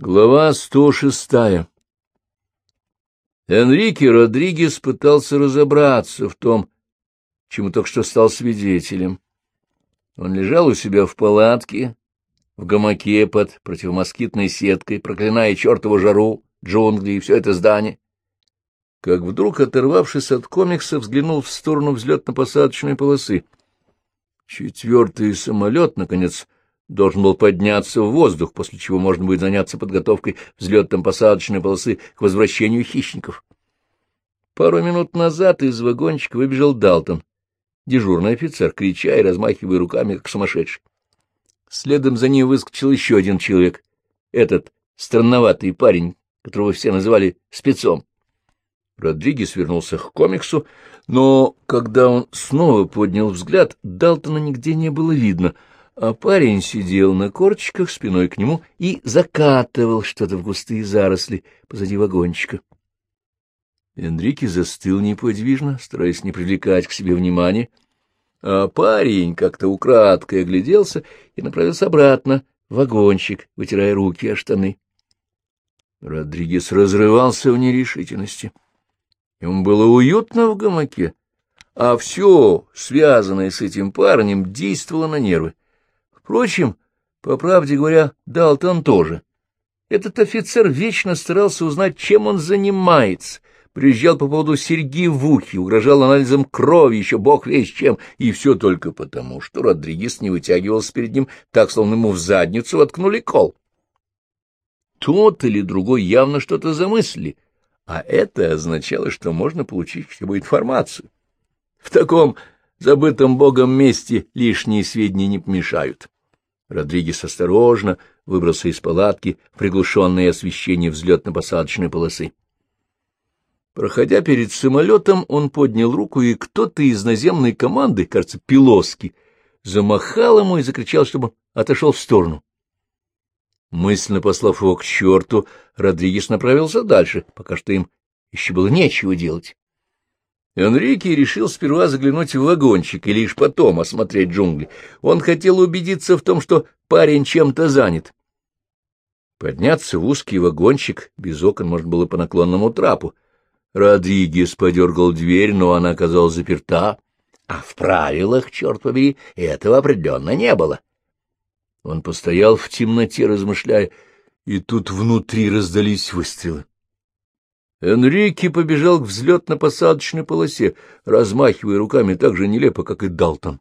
Глава 106 Энрике Родригес пытался разобраться в том, чему только что стал свидетелем. Он лежал у себя в палатке, в гамаке под противомоскитной сеткой, проклиная чертову жару, джунгли и все это здание. Как вдруг, оторвавшись от комикса, взглянул в сторону взлетно-посадочной полосы. Четвертый самолет, наконец, должен был подняться в воздух, после чего можно будет заняться подготовкой взлетом-посадочной полосы к возвращению хищников. Пару минут назад из вагончика выбежал Далтон, дежурный офицер, крича и размахивая руками, как сумасшедший. Следом за ним выскочил еще один человек, этот странноватый парень, которого все называли спецом. Родригес вернулся к комиксу, но когда он снова поднял взгляд, Далтона нигде не было видно — а парень сидел на корчиках спиной к нему и закатывал что-то в густые заросли позади вагончика. Энрике застыл неподвижно, стараясь не привлекать к себе внимания, а парень как-то украдкой огляделся и направился обратно в вагончик, вытирая руки о штаны. Родригес разрывался в нерешительности. Ему было уютно в гамаке, а все, связанное с этим парнем, действовало на нервы. Впрочем, по правде говоря, Далтон тоже. Этот офицер вечно старался узнать, чем он занимается, приезжал по поводу серьги в ухе, угрожал анализом крови, еще бог весь чем, и все только потому, что Родригес не вытягивался перед ним так, словно ему в задницу воткнули кол. Тот или другой явно что-то замыслили, а это означало, что можно получить бы информацию. В таком забытом богом месте лишние сведения не помешают. Родригес осторожно выбрался из палатки в приглушенное освещение взлетно-посадочной полосы. Проходя перед самолетом, он поднял руку, и кто-то из наземной команды, кажется, Пилоски, замахал ему и закричал, чтобы отошел в сторону. Мысленно послав его к черту, Родригес направился дальше, пока что им еще было нечего делать. Энрике решил сперва заглянуть в вагончик и лишь потом осмотреть джунгли. Он хотел убедиться в том, что парень чем-то занят. Подняться в узкий вагончик без окон можно было по наклонному трапу. Родригес подергал дверь, но она оказалась заперта, а в правилах, черт побери, этого определенно не было. Он постоял в темноте, размышляя, и тут внутри раздались выстрелы. Энрике побежал к взлетно-посадочной полосе, размахивая руками так же нелепо, как и Далтон.